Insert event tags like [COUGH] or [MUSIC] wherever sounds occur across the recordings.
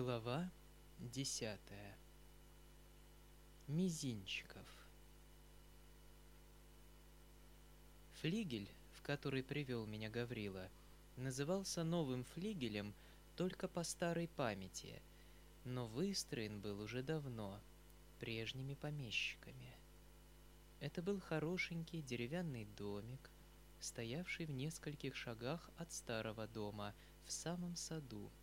Глава десятая. Мизинчиков. Флигель, в который привел меня Гаврила, назывался новым флигелем только по старой памяти, но выстроен был уже давно, прежними помещиками. Это был хорошенький деревянный домик, стоявший в нескольких шагах от старого дома в самом саду –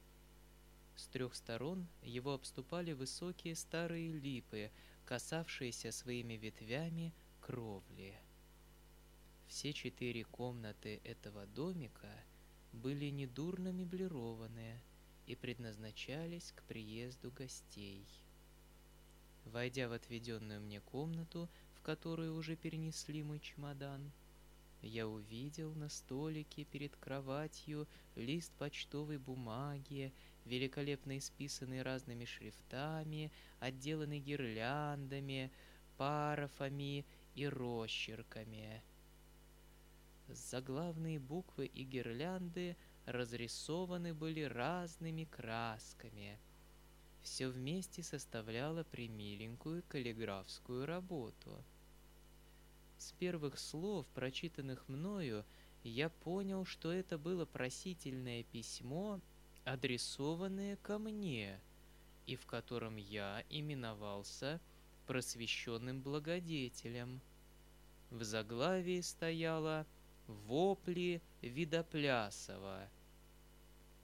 с трех сторон его обступали высокие старые липы, касавшиеся своими ветвями кровли. Все четыре комнаты этого домика были недурно меблированные и предназначались к приезду гостей. Войдя в отведенную мне комнату, в которую уже перенесли мой чемодан, я увидел на столике перед кроватью лист почтовой бумаги великолепно исписанный разными шрифтами, отделанный гирляндами, парафами и росчерками. Заглавные буквы и гирлянды разрисованы были разными красками. Все вместе составляло примиленькую каллиграфскую работу. С первых слов, прочитанных мною, я понял, что это было просительное письмо адресованное ко мне, и в котором я именовался просвещенным благодетелем. В заглавии стояло «Вопли Видоплясова».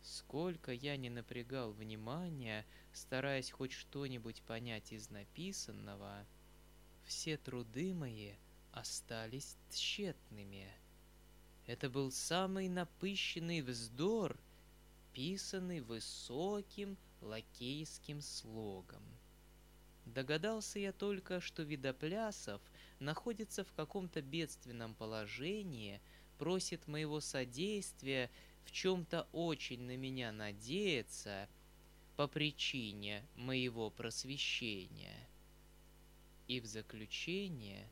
Сколько я не напрягал внимания, стараясь хоть что-нибудь понять из написанного, все труды мои остались тщетными. Это был самый напыщенный вздор — написанный высоким лакейским слогом. Догадался я только, что Видоплясов находится в каком-то бедственном положении, просит моего содействия, в чем-то очень на меня надеется по причине моего просвещения. И в заключение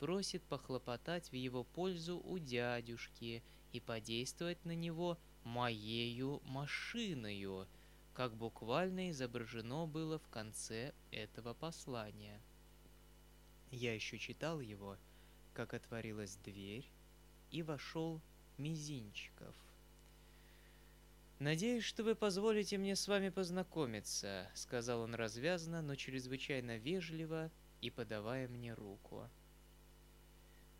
просит похлопотать в его пользу у дядюшки и подействовать на него моею машиною, как буквально изображено было в конце этого послания. Я еще читал его, как отворилась дверь, и вошел Мизинчиков. «Надеюсь, что вы позволите мне с вами познакомиться», — сказал он развязно, но чрезвычайно вежливо и подавая мне руку.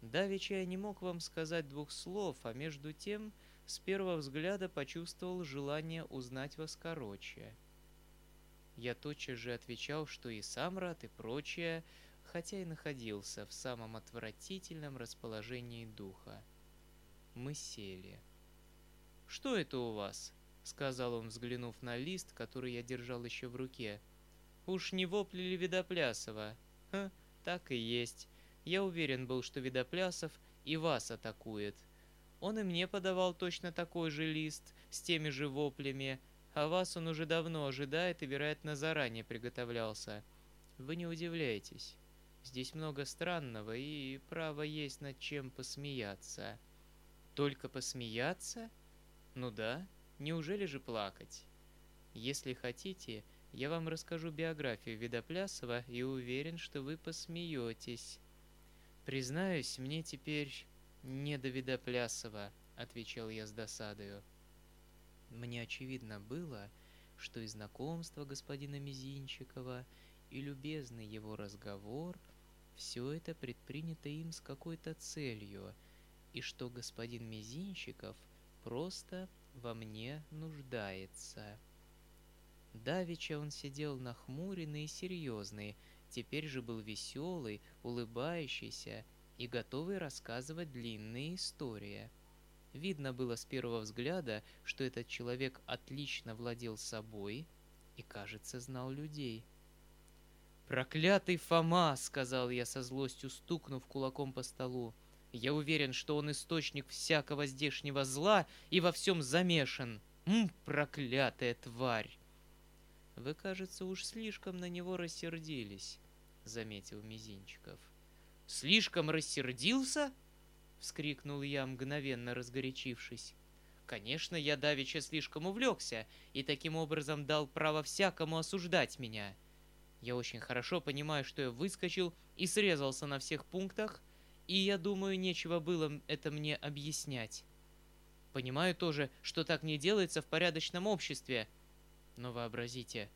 Давеча я не мог вам сказать двух слов, а между тем с первого взгляда почувствовал желание узнать вас короче. Я тотчас же отвечал, что и сам рад, и прочее, хотя и находился в самом отвратительном расположении духа. Мы сели. «Что это у вас?» — сказал он, взглянув на лист, который я держал еще в руке. «Уж не вопли ли Видоплясова?» «Ха, так и есть. Я уверен был, что Видоплясов и вас атакует. Он и мне подавал точно такой же лист, с теми же воплями, а вас он уже давно ожидает и, вероятно, заранее приготовлялся. Вы не удивляйтесь. Здесь много странного, и право есть над чем посмеяться. Только посмеяться? Ну да, неужели же плакать? Если хотите, я вам расскажу биографию Видоплясова и уверен, что вы посмеетесь. Признаюсь, мне теперь «Не до Видоплясова», — отвечал я с досадою. Мне очевидно было, что и знакомство господина Мизинчикова, и любезный его разговор — все это предпринято им с какой-то целью, и что господин Мизинчиков просто во мне нуждается. Давеча он сидел нахмуренный и серьезный, теперь же был веселый, улыбающийся — и готовый рассказывать длинные истории. Видно было с первого взгляда, что этот человек отлично владел собой и, кажется, знал людей. «Проклятый Фома!» — сказал я со злостью, стукнув кулаком по столу. «Я уверен, что он источник всякого здешнего зла и во всем замешан. М, проклятая тварь!» «Вы, кажется, уж слишком на него рассердились», — заметил Мизинчиков. — Слишком рассердился? — вскрикнул я, мгновенно разгорячившись. Конечно, я давеча слишком увлекся и таким образом дал право всякому осуждать меня. Я очень хорошо понимаю, что я выскочил и срезался на всех пунктах, и я думаю, нечего было это мне объяснять. Понимаю тоже, что так не делается в порядочном обществе. Но вообразите,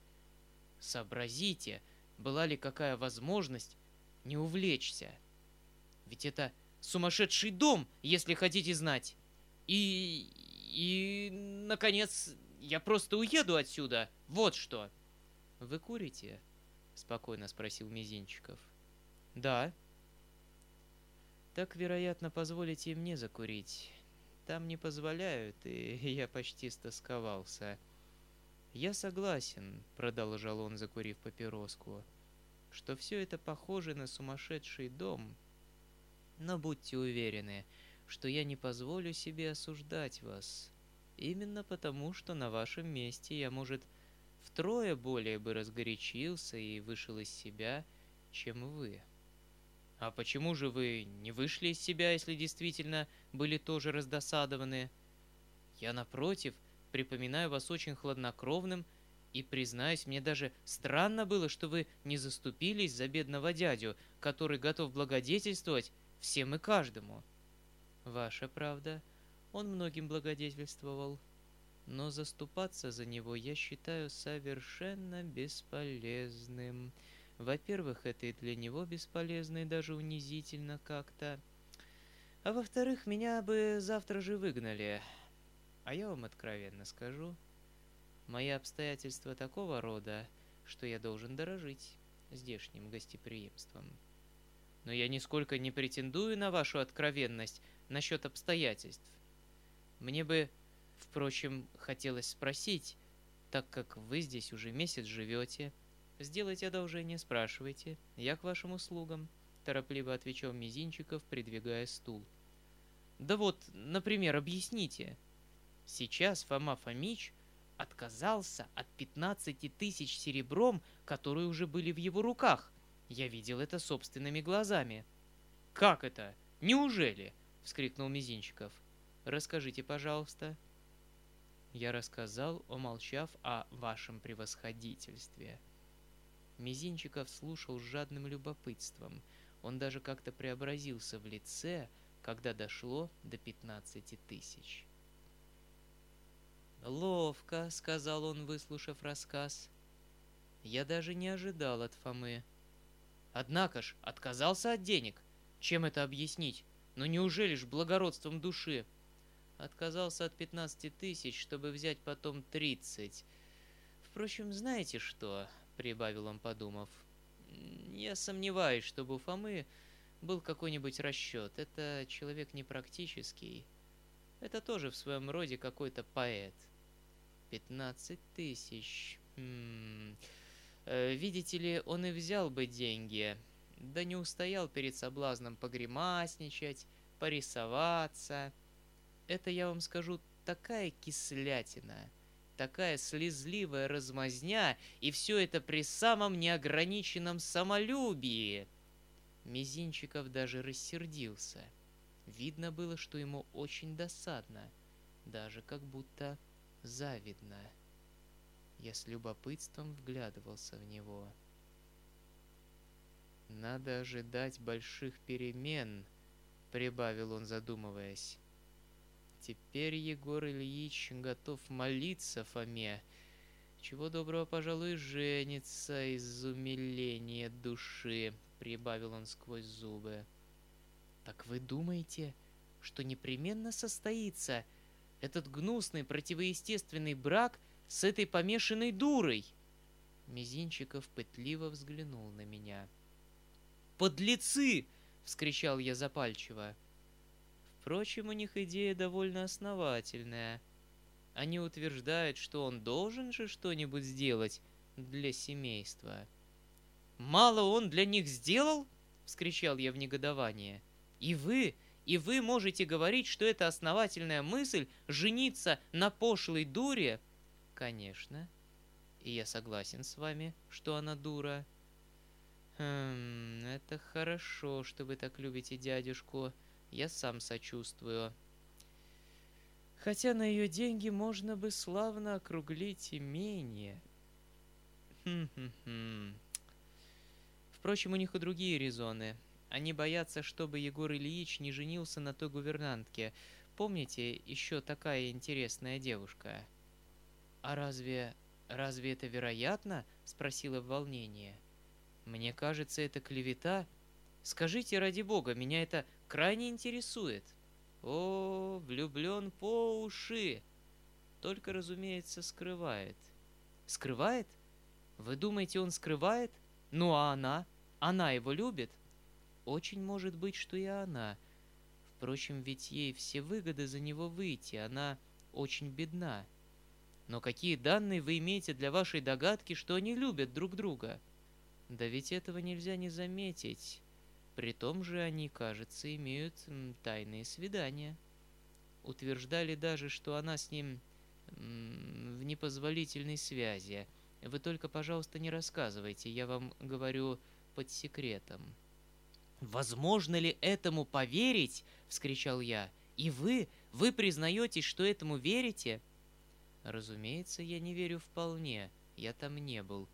сообразите, была ли какая возможность не увлечься. Ведь это сумасшедший дом, если хотите знать. И... и... наконец, я просто уеду отсюда. Вот что. Вы курите? Спокойно спросил Мизинчиков. Да. Так, вероятно, позволите мне закурить. Там не позволяют, и [LAUGHS] я почти стосковался. Я согласен, продолжал он, закурив папироску, что все это похоже на сумасшедший дом. Но будьте уверены, что я не позволю себе осуждать вас. Именно потому, что на вашем месте я, может, втрое более бы разгорячился и вышел из себя, чем вы. А почему же вы не вышли из себя, если действительно были тоже раздосадованы? Я, напротив, припоминаю вас очень хладнокровным, и, признаюсь, мне даже странно было, что вы не заступились за бедного дядю, который готов благодетельствовать всем и каждому. Ваша правда, он многим благодетельствовал, но заступаться за него я считаю совершенно бесполезным. Во-первых, это и для него бесполезно и даже унизительно как-то. А во-вторых, меня бы завтра же выгнали. А я вам откровенно скажу, мои обстоятельства такого рода, что я должен дорожить здешним гостеприимством. Но я нисколько не претендую на вашу откровенность насчет обстоятельств. Мне бы, впрочем, хотелось спросить, так как вы здесь уже месяц живете, «Сделайте одолжение, спрашивайте. Я к вашим услугам», — торопливо отвечал Мизинчиков, придвигая стул. «Да вот, например, объясните. Сейчас Фома Фомич отказался от 15 тысяч серебром, которые уже были в его руках. Я видел это собственными глазами». «Как это? Неужели?» — вскрикнул Мизинчиков. «Расскажите, пожалуйста». Я рассказал, умолчав о вашем превосходительстве. Мизинчиков слушал с жадным любопытством. Он даже как-то преобразился в лице, когда дошло до пятнадцати тысяч. «Ловко», — сказал он, выслушав рассказ. «Я даже не ожидал от Фомы». «Однако ж, отказался от денег. Чем это объяснить? Ну неужели ж благородством души?» «Отказался от пятнадцати тысяч, чтобы взять потом тридцать. Впрочем, знаете что? — прибавил он, подумав. «Я сомневаюсь, чтобы у Фомы был какой-нибудь расчет. Это человек непрактический. Это тоже в своем роде какой-то поэт. Пятнадцать тысяч. М-м. Э, видите ли, он и взял бы деньги, да не устоял перед соблазном погремасничать, порисоваться. Это, я вам скажу, такая кислятина — такая слезливая размазня, и все это при самом неограниченном самолюбии. Мизинчиков даже рассердился. Видно было, что ему очень досадно, даже как будто завидно. Я с любопытством вглядывался в него. «Надо ожидать больших перемен», — прибавил он, задумываясь. Теперь Егор Ильич готов молиться Фоме. Чего доброго, пожалуй, женится из умиления души, прибавил он сквозь зубы. Так вы думаете, что непременно состоится этот гнусный противоестественный брак с этой помешанной дурой? Мизинчиков пытливо взглянул на меня. «Подлецы!» — вскричал я запальчиво. Впрочем, у них идея довольно основательная. Они утверждают, что он должен же что-нибудь сделать для семейства. «Мало он для них сделал?» — вскричал я в негодование. «И вы, и вы можете говорить, что это основательная мысль жениться на пошлой дуре?» «Конечно. И я согласен с вами, что она дура». «Хм, это хорошо, что вы так любите дядюшку», я сам сочувствую. Хотя на ее деньги можно бы славно округлить имение. Хм-хм-хм. Впрочем, у них и другие резоны. Они боятся, чтобы Егор Ильич не женился на той гувернантке. Помните, еще такая интересная девушка? А разве... разве это вероятно? Спросила в волнении. Мне кажется, это клевета. Скажите, ради бога, меня это крайне интересует. О, влюблен по уши. Только, разумеется, скрывает. Скрывает? Вы думаете, он скрывает? Ну а она? Она его любит? Очень может быть, что и она. Впрочем, ведь ей все выгоды за него выйти, она очень бедна. Но какие данные вы имеете для вашей догадки, что они любят друг друга? Да ведь этого нельзя не заметить. При том же они, кажется, имеют тайные свидания. Утверждали даже, что она с ним в непозволительной связи. Вы только, пожалуйста, не рассказывайте, я вам говорю под секретом. «Возможно ли этому поверить?» — вскричал я. «И вы? Вы признаетесь, что этому верите?» «Разумеется, я не верю вполне. Я там не был.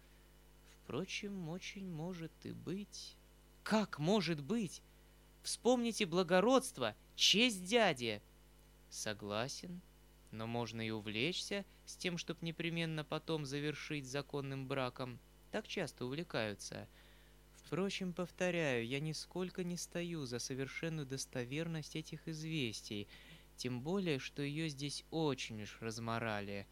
Впрочем, очень может и быть». «Как может быть? Вспомните благородство, честь дяди!» «Согласен, но можно и увлечься с тем, чтобы непременно потом завершить законным браком. Так часто увлекаются. Впрочем, повторяю, я нисколько не стою за совершенную достоверность этих известий, тем более, что ее здесь очень уж разморали.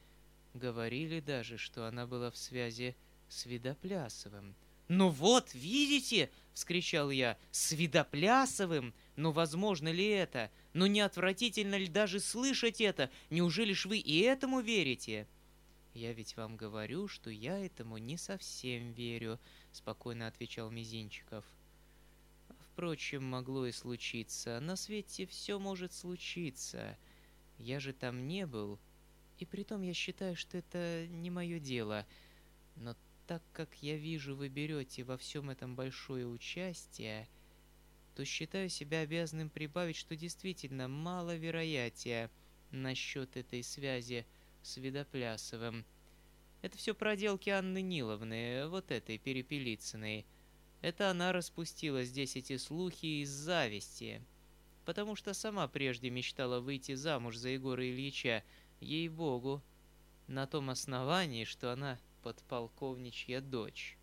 Говорили даже, что она была в связи с Видоплясовым. «Ну вот, видите!» — вскричал я. «С Видоплясовым? Ну возможно ли это? Ну не отвратительно ли даже слышать это? Неужели ж вы и этому верите?» «Я ведь вам говорю, что я этому не совсем верю», — спокойно отвечал Мизинчиков. «Впрочем, могло и случиться. На свете все может случиться. Я же там не был. И притом я считаю, что это не мое дело. Но так как я вижу, вы берете во всем этом большое участие, то считаю себя обязанным прибавить, что действительно мало вероятия насчет этой связи – с Видоплясовым. Это все проделки Анны Ниловны, вот этой Перепелицыной. Это она распустила здесь эти слухи из зависти, потому что сама прежде мечтала выйти замуж за Егора Ильича, ей-богу, на том основании, что она подполковничья дочь.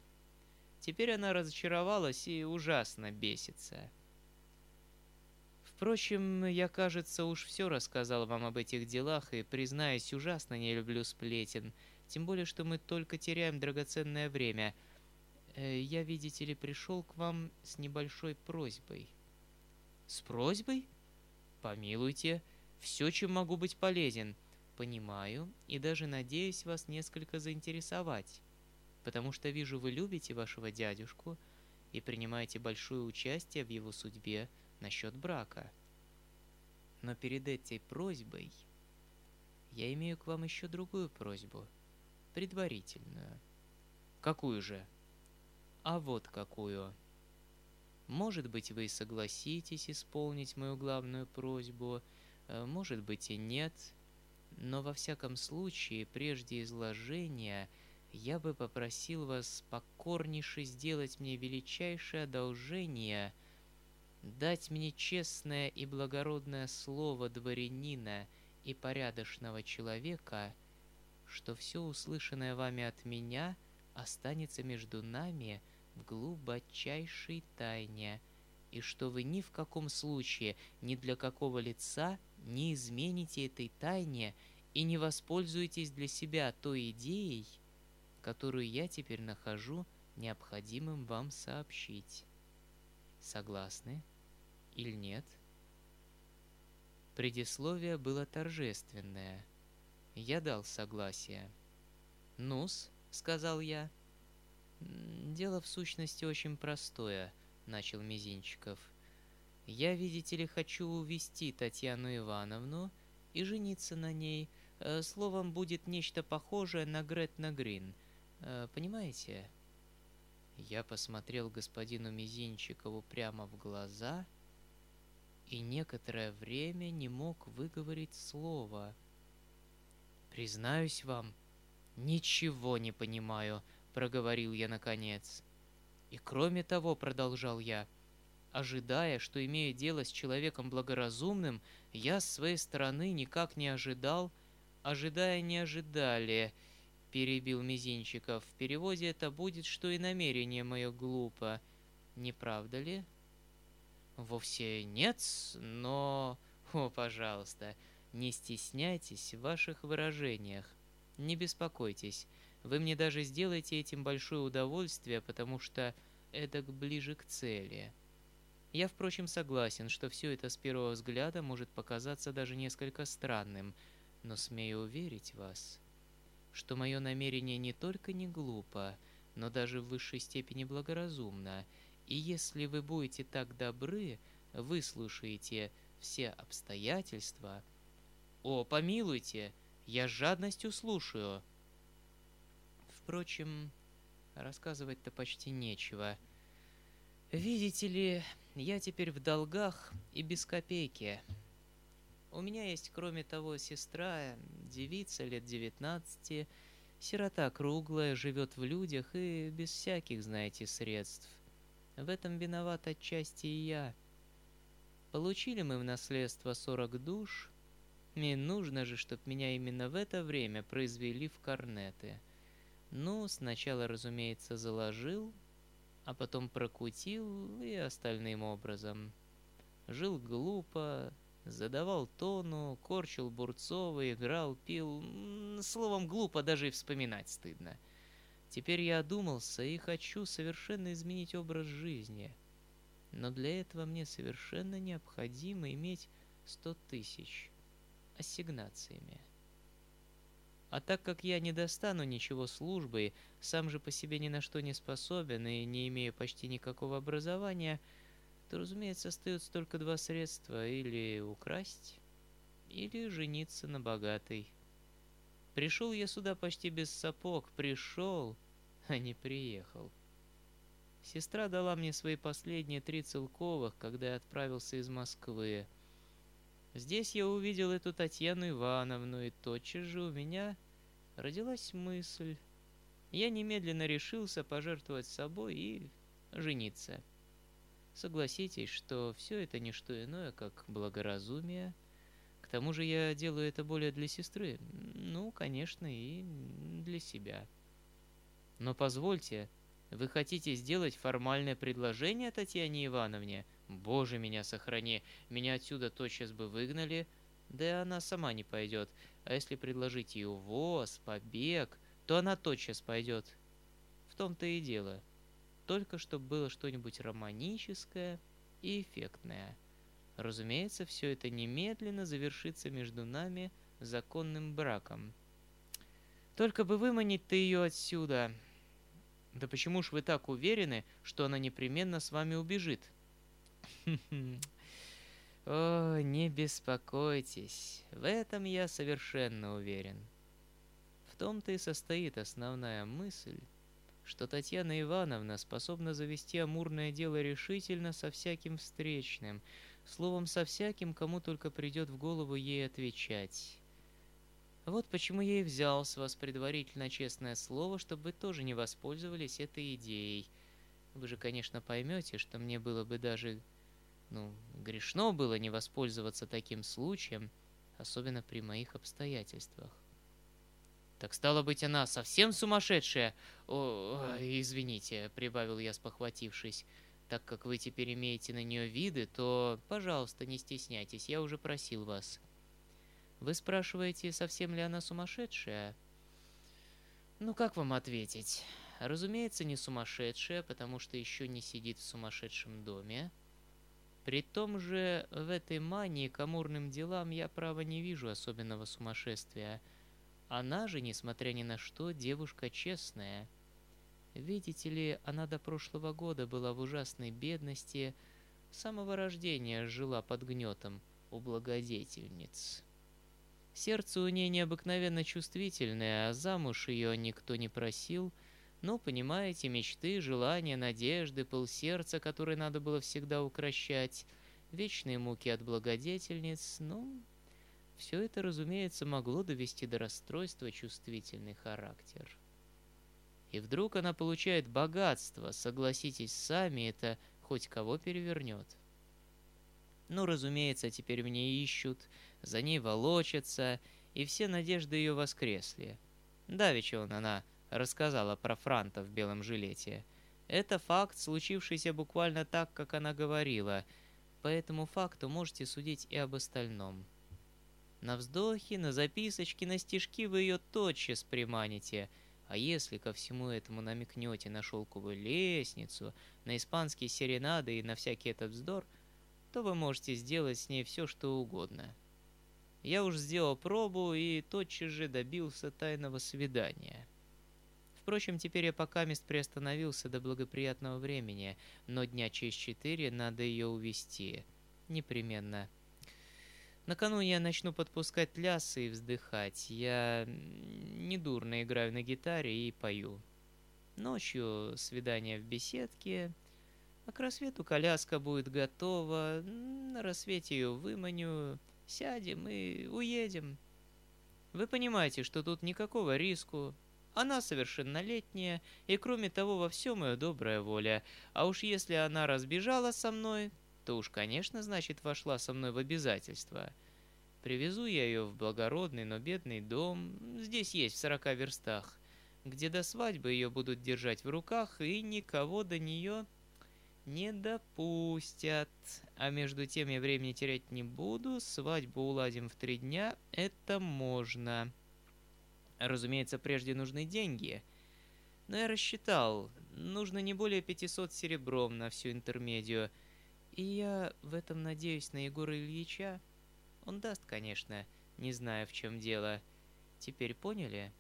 Теперь она разочаровалась и ужасно бесится. Впрочем, я, кажется, уж все рассказал вам об этих делах и, признаюсь, ужасно не люблю сплетен. Тем более, что мы только теряем драгоценное время. Э, я, видите ли, пришел к вам с небольшой просьбой. С просьбой? Помилуйте, все, чем могу быть полезен. Понимаю и даже надеюсь вас несколько заинтересовать. Потому что вижу, вы любите вашего дядюшку и принимаете большое участие в его судьбе – насчет брака. Но перед этой просьбой я имею к вам еще другую просьбу, предварительную. Какую же? А вот какую. Может быть, вы согласитесь исполнить мою главную просьбу, э, может быть и нет, но во всяком случае, прежде изложения, я бы попросил вас покорнейше сделать мне величайшее одолжение – дать мне честное и благородное слово дворянина и порядочного человека, что все услышанное вами от меня останется между нами в глубочайшей тайне, и что вы ни в каком случае ни для какого лица не измените этой тайне и не воспользуетесь для себя той идеей, которую я теперь нахожу необходимым вам сообщить. Согласны? или нет? Предисловие было торжественное. Я дал согласие. «Ну-с», — сказал я. «Дело в сущности очень простое», — начал Мизинчиков. «Я, видите ли, хочу увести Татьяну Ивановну и жениться на ней. Э, словом, будет нечто похожее на Гретна Грин. Э, понимаете?» Я посмотрел господину Мизинчикову прямо в глаза — и некоторое время не мог выговорить слова. «Признаюсь вам, ничего не понимаю», — проговорил я наконец. «И кроме того», — продолжал я, — ожидая, что имея дело с человеком благоразумным, я с своей стороны никак не ожидал, ожидая не ожидали, перебил Мизинчиков. В переводе это будет, что и намерение мое глупо. Не правда ли? Вовсе нет, но... О, пожалуйста, не стесняйтесь в ваших выражениях. Не беспокойтесь, вы мне даже сделаете этим большое удовольствие, потому что эдак ближе к цели. Я, впрочем, согласен, что все это с первого взгляда может показаться даже несколько странным, но смею уверить вас, что мое намерение не только не глупо, но даже в высшей степени благоразумно, и если вы будете так добры, выслушаете все обстоятельства... О, помилуйте, я с жадностью слушаю. Впрочем, рассказывать-то почти нечего. Видите ли, я теперь в долгах и без копейки. У меня есть, кроме того, сестра, девица лет девятнадцати, сирота круглая, живет в людях и без всяких, знаете, средств. В этом виноват отчасти и я. Получили мы в наследство сорок душ, и нужно же, чтоб меня именно в это время произвели в корнеты. Ну, сначала, разумеется, заложил, а потом прокутил и остальным образом. Жил глупо, задавал тону, корчил Бурцова, играл, пил. Словом, глупо даже и вспоминать стыдно. Теперь я одумался и хочу совершенно изменить образ жизни. Но для этого мне совершенно необходимо иметь сто тысяч ассигнациями. А так как я не достану ничего службой, сам же по себе ни на что не способен и не имею почти никакого образования, то, разумеется, остается только два средства – или украсть, или жениться на богатой. Пришел я сюда почти без сапог, пришел, а не приехал. Сестра дала мне свои последние три целковых, когда я отправился из Москвы – Здесь я увидел эту Татьяну Ивановну, и тотчас же у меня родилась мысль. Я немедленно решился пожертвовать собой и жениться. Согласитесь, что все это не что иное, как благоразумие. К тому же я делаю это более для сестры, ну, конечно, и для себя. Но позвольте, вы хотите сделать формальное предложение Татьяне Ивановне? Боже, меня сохрани, меня отсюда тотчас бы выгнали, да и она сама не пойдет. А если предложить ей увоз, побег, то она тотчас пойдет. В том-то и дело. Только чтобы было что-нибудь романическое и эффектное. Разумеется, все это немедленно завершится между нами законным браком. Только бы выманить-то ее отсюда. Да почему ж вы так уверены, что она непременно с вами убежит? О, не беспокойтесь, в этом я совершенно уверен. В том-то и состоит основная мысль, что Татьяна Ивановна способна завести амурное дело решительно со всяким встречным, словом, со всяким, кому только придет в голову ей отвечать. Вот почему я и взял с вас предварительно честное слово, чтобы вы тоже не воспользовались этой идеей. Вы же, конечно, поймете, что мне было бы даже ну, грешно было не воспользоваться таким случаем, особенно при моих обстоятельствах. Так стало быть, она совсем сумасшедшая? О, извините, прибавил я, спохватившись. Так как вы теперь имеете на нее виды, то, пожалуйста, не стесняйтесь, я уже просил вас. Вы спрашиваете, совсем ли она сумасшедшая? Ну, как вам ответить? Разумеется, не сумасшедшая, потому что еще не сидит в сумасшедшем доме. При том же в этой мании к амурным делам я, право, не вижу особенного сумасшествия. Она же, несмотря ни на что, девушка честная. Видите ли, она до прошлого года была в ужасной бедности, с самого рождения жила под гнетом у благодетельниц. Сердце у ней необыкновенно чувствительное, а замуж ее никто не просил — ну, понимаете, мечты, желания, надежды, пыл сердца, который надо было всегда укращать. вечные муки от благодетельниц, ну, все это, разумеется, могло довести до расстройства чувствительный характер. И вдруг она получает богатство, согласитесь сами, это хоть кого перевернет. Ну, разумеется, теперь мне ищут, за ней волочатся, и все надежды ее воскресли. Давеча он она рассказала про Франта в белом жилете. Это факт, случившийся буквально так, как она говорила. По этому факту можете судить и об остальном. На вздохи, на записочки, на стишки вы ее тотчас приманите. А если ко всему этому намекнете на шелковую лестницу, на испанские серенады и на всякий этот вздор, то вы можете сделать с ней все, что угодно. Я уж сделал пробу и тотчас же добился тайного свидания. Впрочем, теперь я пока мест приостановился до благоприятного времени, но дня через четыре надо ее увести. Непременно. Накануне я начну подпускать лясы и вздыхать. Я недурно играю на гитаре и пою. Ночью свидание в беседке, а к рассвету коляска будет готова. На рассвете ее выманю, сядем и уедем. Вы понимаете, что тут никакого риску. Она совершеннолетняя, и кроме того во всем ее добрая воля. А уж если она разбежала со мной, то уж, конечно, значит, вошла со мной в обязательства. Привезу я ее в благородный, но бедный дом, здесь есть в сорока верстах, где до свадьбы ее будут держать в руках, и никого до нее не допустят. А между тем я времени терять не буду, свадьбу уладим в три дня, это можно. Разумеется, прежде нужны деньги. Но я рассчитал, нужно не более 500 серебром на всю интермедию. И я в этом надеюсь на Егора Ильича. Он даст, конечно, не знаю, в чем дело. Теперь поняли?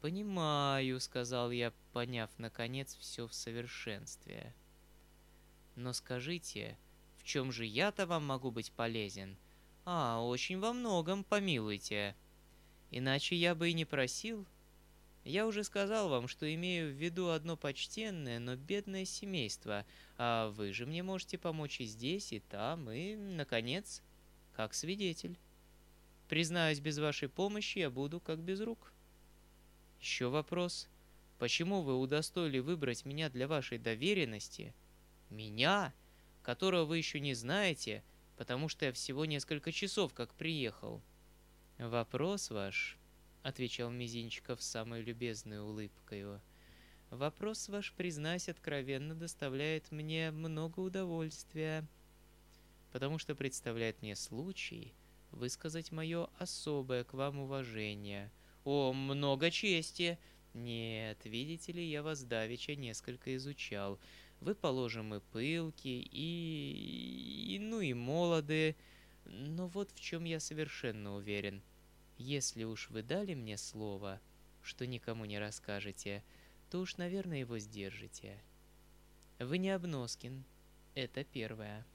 «Понимаю», — сказал я, поняв, наконец, все в совершенстве. «Но скажите, в чем же я-то вам могу быть полезен?» «А, очень во многом, помилуйте». Иначе я бы и не просил. Я уже сказал вам, что имею в виду одно почтенное, но бедное семейство, а вы же мне можете помочь и здесь, и там, и, наконец, как свидетель. Признаюсь, без вашей помощи я буду как без рук. Еще вопрос. Почему вы удостоили выбрать меня для вашей доверенности? Меня, которого вы еще не знаете, потому что я всего несколько часов как приехал. — «Вопрос ваш», — отвечал Мизинчиков с самой любезной улыбкою, — «вопрос ваш, признаюсь откровенно, доставляет мне много удовольствия, потому что представляет мне случай высказать мое особое к вам уважение. О, много чести!» «Нет, видите ли, я вас давеча несколько изучал. Вы, положим, и пылки, и... и ну и молоды, но вот в чем я совершенно уверен. Если уж вы дали мне слово, что никому не расскажете, то уж, наверное, его сдержите. Вы не обноскин. Это первое.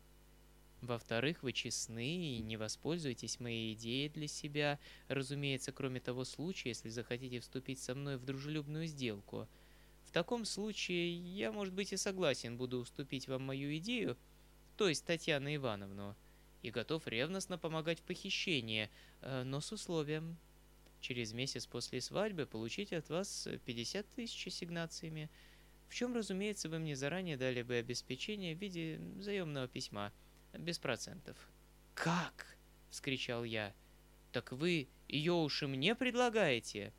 Во-вторых, вы честны и не воспользуетесь моей идеей для себя, разумеется, кроме того случая, если захотите вступить со мной в дружелюбную сделку. В таком случае я, может быть, и согласен буду уступить вам мою идею, то есть Татьяну Ивановну – и готов ревностно помогать в похищении, э, но с условием через месяц после свадьбы получить от вас 50 тысяч ассигнациями, в чем, разумеется, вы мне заранее дали бы обеспечение в виде заемного письма, без процентов. «Как?» — вскричал я. «Так вы ее уж и мне предлагаете?»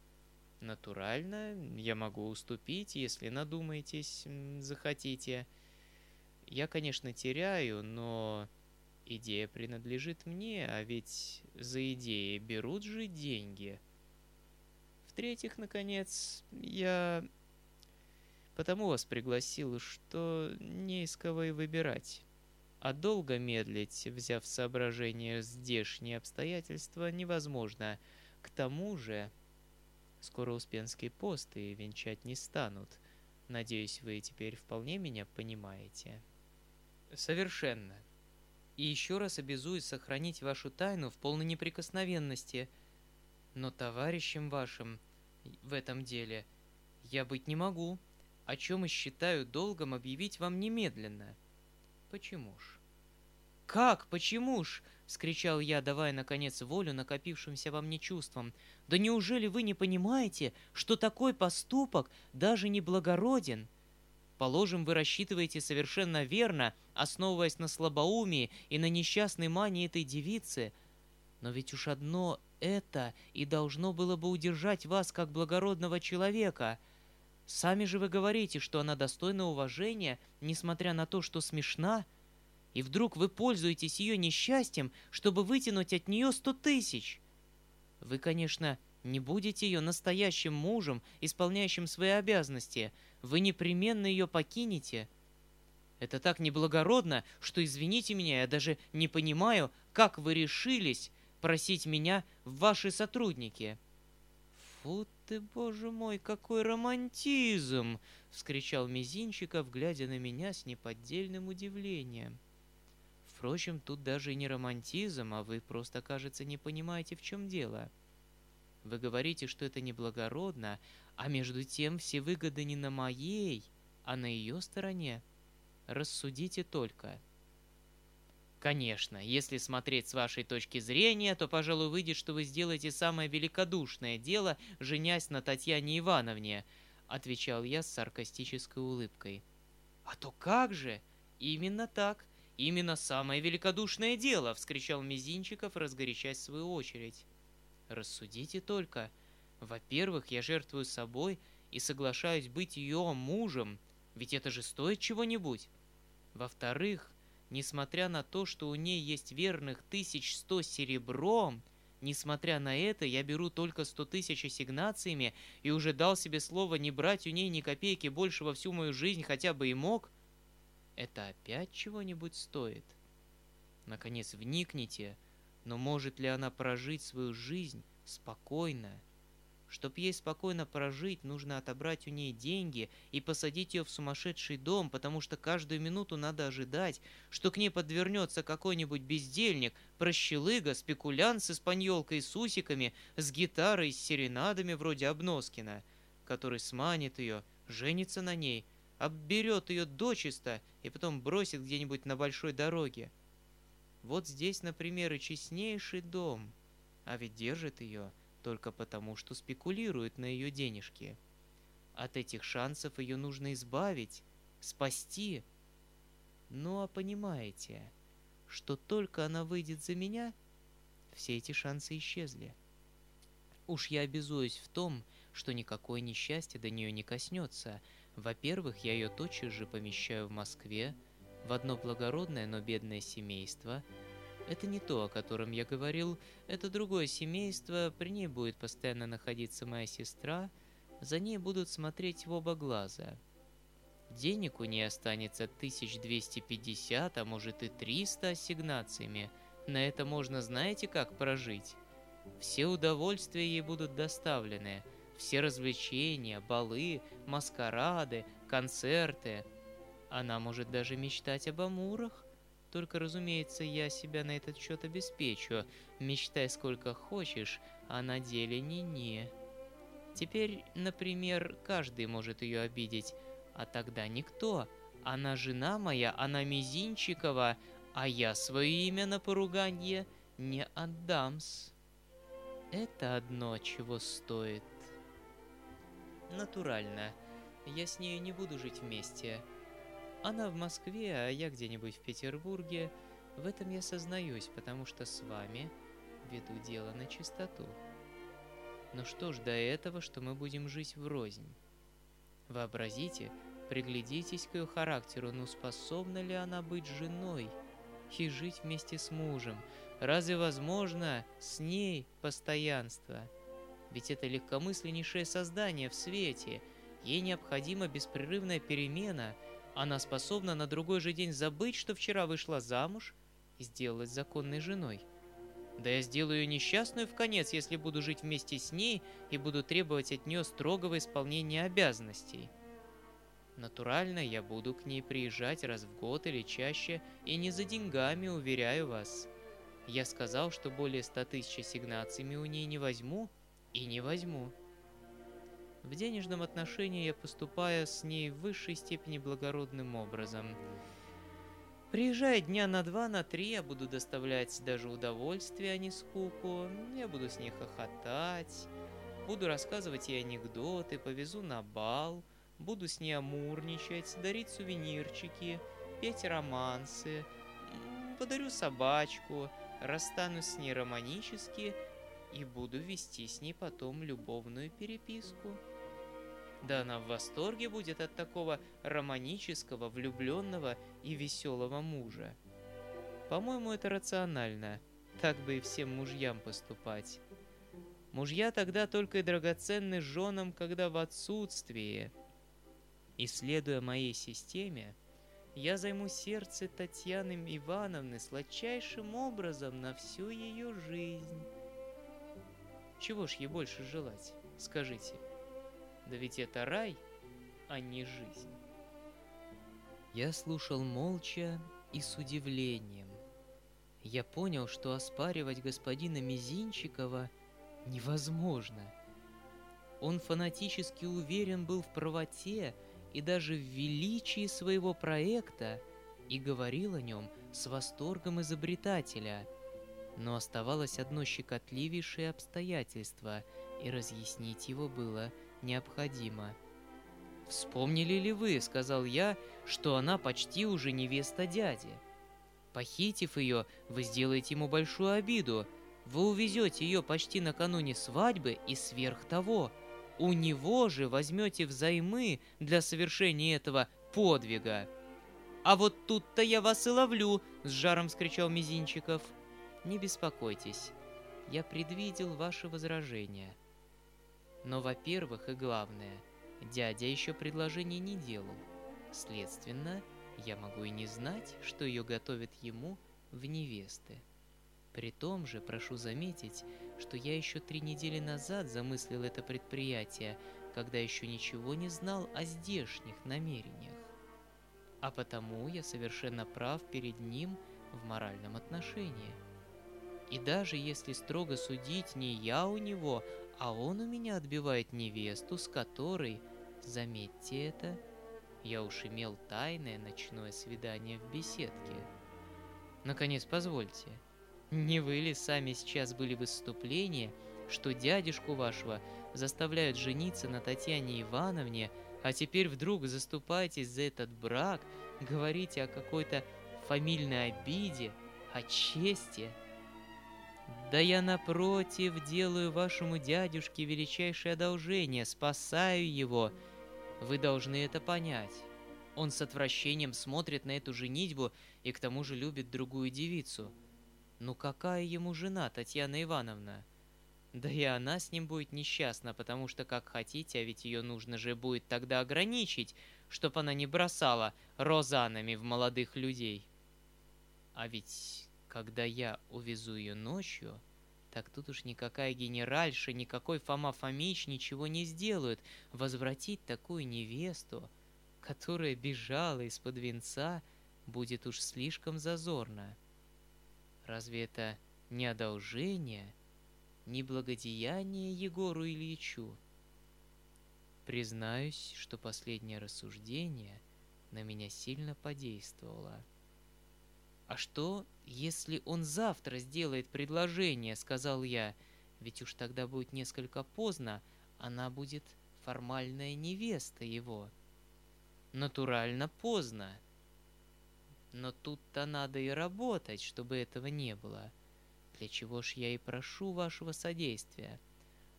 «Натурально, я могу уступить, если надумаетесь, захотите. Я, конечно, теряю, но Идея принадлежит мне, а ведь за идеи берут же деньги. В-третьих, наконец, я потому вас пригласил, что не из кого и выбирать. А долго медлить, взяв в соображение здешние обстоятельства, невозможно. К тому же, скоро Успенский пост и венчать не станут. Надеюсь, вы теперь вполне меня понимаете. Совершенно и еще раз обязуюсь сохранить вашу тайну в полной неприкосновенности. Но товарищем вашим в этом деле я быть не могу, о чем и считаю долгом объявить вам немедленно. Почему ж? «Как? Почему ж?» — вскричал я, давая, наконец, волю накопившимся во мне чувствам. «Да неужели вы не понимаете, что такой поступок даже не благороден?» Положим, вы рассчитываете совершенно верно, основываясь на слабоумии и на несчастной мании этой девицы. Но ведь уж одно это и должно было бы удержать вас как благородного человека. Сами же вы говорите, что она достойна уважения, несмотря на то, что смешна, и вдруг вы пользуетесь ее несчастьем, чтобы вытянуть от нее сто тысяч. Вы, конечно, не будете ее настоящим мужем, исполняющим свои обязанности – вы непременно ее покинете. Это так неблагородно, что, извините меня, я даже не понимаю, как вы решились просить меня в ваши сотрудники». «Фу ты, боже мой, какой романтизм!» — вскричал Мизинчиков, глядя на меня с неподдельным удивлением. Впрочем, тут даже и не романтизм, а вы просто, кажется, не понимаете, в чем дело. Вы говорите, что это неблагородно, а между тем все выгоды не на моей, а на ее стороне. Рассудите только. Конечно, если смотреть с вашей точки зрения, то, пожалуй, выйдет, что вы сделаете самое великодушное дело, женясь на Татьяне Ивановне, отвечал я с саркастической улыбкой. А то как же? Именно так. Именно самое великодушное дело, вскричал Мизинчиков, разгорячась в свою очередь. Рассудите только — во-первых, я жертвую собой и соглашаюсь быть ее мужем, ведь это же стоит чего-нибудь. Во-вторых, несмотря на то, что у ней есть верных тысяч сто серебром, несмотря на это, я беру только сто тысяч ассигнациями и уже дал себе слово не брать у ней ни копейки больше во всю мою жизнь, хотя бы и мог. Это опять чего-нибудь стоит? Наконец, вникните, но может ли она прожить свою жизнь спокойно, Чтоб ей спокойно прожить, нужно отобрать у ней деньги и посадить ее в сумасшедший дом, потому что каждую минуту надо ожидать, что к ней подвернется какой-нибудь бездельник, прощелыга, спекулянт с испаньолкой и с усиками, с гитарой и с серенадами вроде Обноскина, который сманит ее, женится на ней, обберет ее дочисто и потом бросит где-нибудь на большой дороге. Вот здесь, например, и честнейший дом, а ведь держит ее – только потому, что спекулирует на ее денежки. От этих шансов ее нужно избавить, спасти. Ну а понимаете, что только она выйдет за меня, все эти шансы исчезли. Уж я обязуюсь в том, что никакое несчастье до нее не коснется. Во-первых, я ее тотчас же помещаю в Москве, в одно благородное, но бедное семейство – это не то, о котором я говорил, это другое семейство, при ней будет постоянно находиться моя сестра, за ней будут смотреть в оба глаза. Денег у нее останется 1250, а может и 300 ассигнациями. На это можно знаете как прожить? Все удовольствия ей будут доставлены, все развлечения, балы, маскарады, концерты. Она может даже мечтать об амурах, только, разумеется, я себя на этот счет обеспечу. Мечтай сколько хочешь, а на деле не-не. Теперь, например, каждый может ее обидеть, а тогда никто. Она жена моя, она Мизинчикова, а я свое имя на поруганье не отдамс. Это одно чего стоит. Натурально. Я с нею не буду жить вместе. Она в Москве, а я где-нибудь в Петербурге. В этом я сознаюсь, потому что с вами веду дело на чистоту. Но что ж до этого, что мы будем жить врознь? Вообразите, приглядитесь к ее характеру, ну способна ли она быть женой и жить вместе с мужем? Разве возможно с ней постоянство? Ведь это легкомысленнейшее создание в свете. Ей необходима беспрерывная перемена – она способна на другой же день забыть, что вчера вышла замуж и сделалась законной женой. Да я сделаю ее несчастную в конец, если буду жить вместе с ней и буду требовать от нее строгого исполнения обязанностей. Натурально, я буду к ней приезжать раз в год или чаще, и не за деньгами, уверяю вас. Я сказал, что более ста тысяч ассигнациями у ней не возьму, и не возьму. В денежном отношении я поступаю с ней в высшей степени благородным образом. Приезжая дня на два, на три, я буду доставлять даже удовольствие, а не скуку. Я буду с ней хохотать, буду рассказывать ей анекдоты, повезу на бал, буду с ней амурничать, дарить сувенирчики, петь романсы, подарю собачку, расстанусь с ней романически и буду вести с ней потом любовную переписку. Да она в восторге будет от такого романического, влюбленного и веселого мужа. По-моему, это рационально. Так бы и всем мужьям поступать. Мужья тогда только и драгоценны женам, когда в отсутствии. Исследуя моей системе, я займу сердце Татьяны Ивановны сладчайшим образом на всю ее жизнь. Чего ж ей больше желать, скажите? Да ведь это рай, а не жизнь. Я слушал молча и с удивлением. Я понял, что оспаривать господина Мизинчикова невозможно. Он фанатически уверен был в правоте и даже в величии своего проекта и говорил о нем с восторгом изобретателя. Но оставалось одно щекотливейшее обстоятельство, и разъяснить его было необходимо. «Вспомнили ли вы, — сказал я, — что она почти уже невеста дяди? Похитив ее, вы сделаете ему большую обиду. Вы увезете ее почти накануне свадьбы и сверх того. У него же возьмете взаймы для совершения этого подвига. «А вот тут-то я вас и ловлю!» — с жаром вскричал Мизинчиков. «Не беспокойтесь, я предвидел ваши возражения. Но, во-первых, и главное, дядя еще предложение не делал. Следственно, я могу и не знать, что ее готовят ему в невесты. При том же, прошу заметить, что я еще три недели назад замыслил это предприятие, когда еще ничего не знал о здешних намерениях. А потому я совершенно прав перед ним в моральном отношении. И даже если строго судить не я у него, а он у меня отбивает невесту, с которой, заметьте это, я уж имел тайное ночное свидание в беседке. Наконец, позвольте, не вы ли сами сейчас были в что дядюшку вашего заставляют жениться на Татьяне Ивановне, а теперь вдруг заступаетесь за этот брак, говорите о какой-то фамильной обиде, о чести – да я напротив делаю вашему дядюшке величайшее одолжение, спасаю его. Вы должны это понять. Он с отвращением смотрит на эту женитьбу и к тому же любит другую девицу. Ну какая ему жена, Татьяна Ивановна? Да и она с ним будет несчастна, потому что как хотите, а ведь ее нужно же будет тогда ограничить, чтоб она не бросала розанами в молодых людей. А ведь когда я увезу ее ночью, так тут уж никакая генеральша, никакой Фома Фомич ничего не сделают. Возвратить такую невесту, которая бежала из-под венца, будет уж слишком зазорно. Разве это не одолжение, не благодеяние Егору Ильичу? Признаюсь, что последнее рассуждение на меня сильно подействовало. «А что, если он завтра сделает предложение?» — сказал я. «Ведь уж тогда будет несколько поздно, она будет формальная невеста его». «Натурально поздно», но тут-то надо и работать, чтобы этого не было. Для чего ж я и прошу вашего содействия.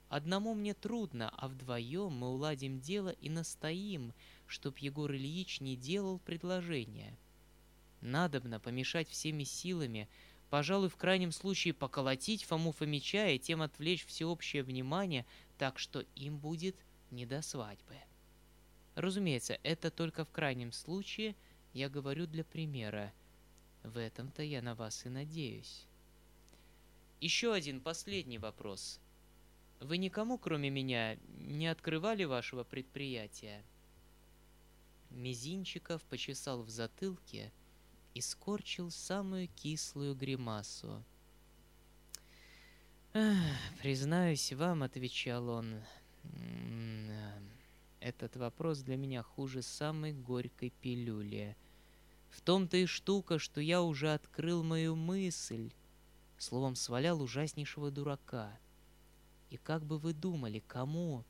Одному мне трудно, а вдвоем мы уладим дело и настоим, чтоб Егор Ильич не делал предложения. Надобно помешать всеми силами, пожалуй, в крайнем случае поколотить Фому Фомича и тем отвлечь всеобщее внимание, так что им будет не до свадьбы. Разумеется, это только в крайнем случае, я говорю для примера. В этом-то я на вас и надеюсь. Еще один последний вопрос. Вы никому, кроме меня, не открывали вашего предприятия? Мизинчиков почесал в затылке – и скорчил самую кислую гримасу. «Признаюсь вам», — отвечал он, — «этот вопрос для меня хуже самой горькой пилюли. В том-то и штука, что я уже открыл мою мысль. Словом, свалял ужаснейшего дурака. И как бы вы думали, кому?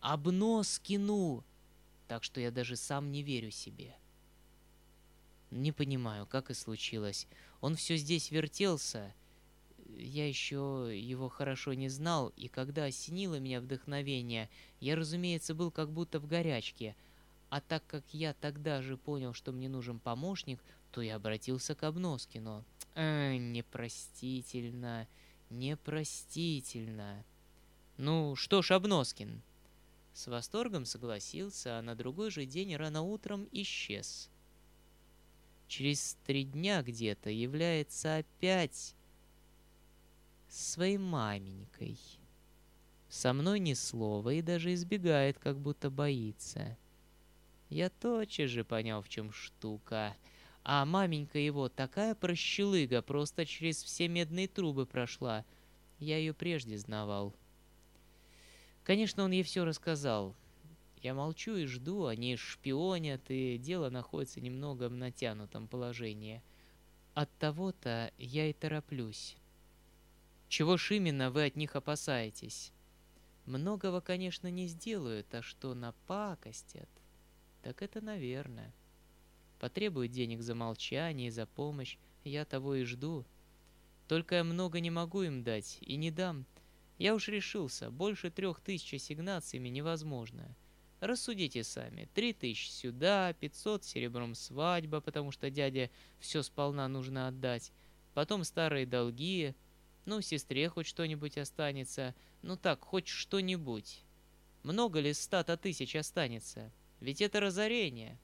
Обнос кину! Так что я даже сам не верю себе. Не понимаю, как и случилось. Он все здесь вертелся. Я еще его хорошо не знал, и когда осенило меня вдохновение, я, разумеется, был как будто в горячке. А так как я тогда же понял, что мне нужен помощник, то я обратился к Обноскину. Э, непростительно, непростительно. Ну что ж, Обноскин? С восторгом согласился, а на другой же день рано утром исчез. Через три дня где-то является опять своей маменькой. Со мной ни слова и даже избегает, как будто боится. Я тотчас же понял, в чем штука. А маменька его такая прощелыга, просто через все медные трубы прошла. Я ее прежде знавал. Конечно, он ей все рассказал. Я молчу и жду, они шпионят, и дело находится немного в натянутом положении. От того-то я и тороплюсь. Чего ж именно вы от них опасаетесь? Многого, конечно, не сделают, а что напакостят, так это наверное. Потребуют денег за молчание и за помощь, я того и жду. Только я много не могу им дать и не дам. Я уж решился, больше трех тысяч ассигнациями невозможно. Рассудите сами. Три тысячи сюда, пятьсот серебром свадьба, потому что дяде все сполна нужно отдать. Потом старые долги. Ну, сестре хоть что-нибудь останется. Ну так, хоть что-нибудь. Много ли ста-то тысяч останется? Ведь это разорение.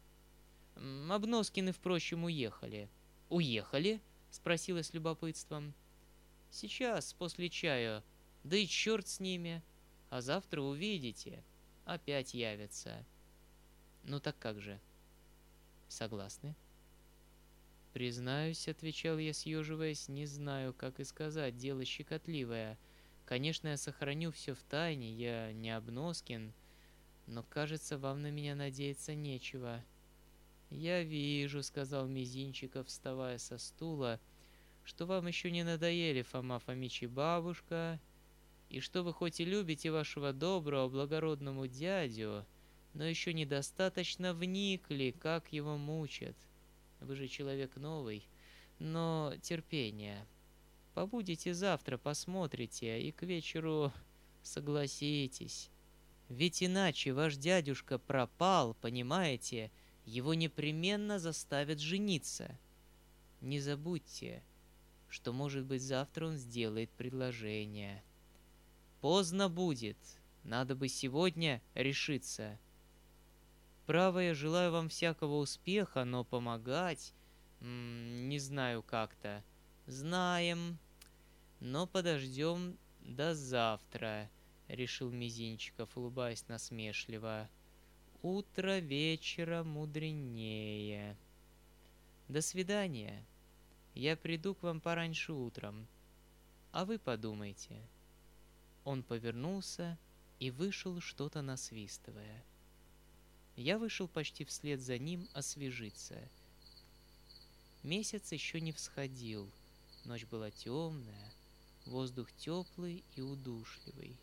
Обноскины, впрочем, уехали. «Уехали?» — спросила с любопытством. «Сейчас, после чаю. Да и черт с ними. А завтра увидите» опять явятся. Ну так как же? Согласны? Признаюсь, отвечал я, съеживаясь, не знаю, как и сказать, дело щекотливое. Конечно, я сохраню все в тайне, я не обноскин, но, кажется, вам на меня надеяться нечего. «Я вижу», — сказал Мизинчиков, вставая со стула, — «что вам еще не надоели Фома Фомич и бабушка, и что вы хоть и любите вашего доброго, благородному дядю, но еще недостаточно вникли, как его мучат. Вы же человек новый, но терпение. Побудете завтра, посмотрите, и к вечеру согласитесь. Ведь иначе ваш дядюшка пропал, понимаете, его непременно заставят жениться. Не забудьте, что, может быть, завтра он сделает предложение. Поздно будет. Надо бы сегодня решиться. Право, я желаю вам всякого успеха, но помогать... М -м, не знаю как-то. Знаем. Но подождем до завтра, решил Мизинчиков, улыбаясь насмешливо. Утро вечера мудренее. До свидания. Я приду к вам пораньше утром. А вы подумайте. Он повернулся и вышел, что-то насвистывая. Я вышел почти вслед за ним освежиться. Месяц еще не всходил, ночь была темная, воздух теплый и удушливый.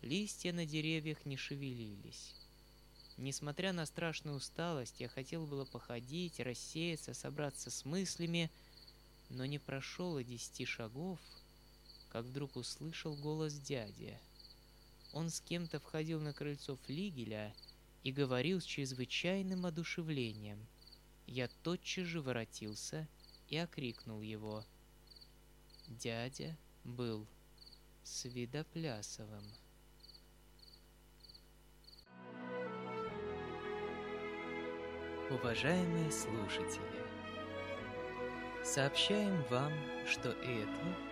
Листья на деревьях не шевелились. Несмотря на страшную усталость, я хотел было походить, рассеяться, собраться с мыслями, но не прошел и десяти шагов — как вдруг услышал голос дяди. Он с кем-то входил на крыльцо флигеля и говорил с чрезвычайным одушевлением. Я тотчас же воротился и окрикнул его. Дядя был Свидоплясовым. Уважаемые слушатели, сообщаем вам, что эту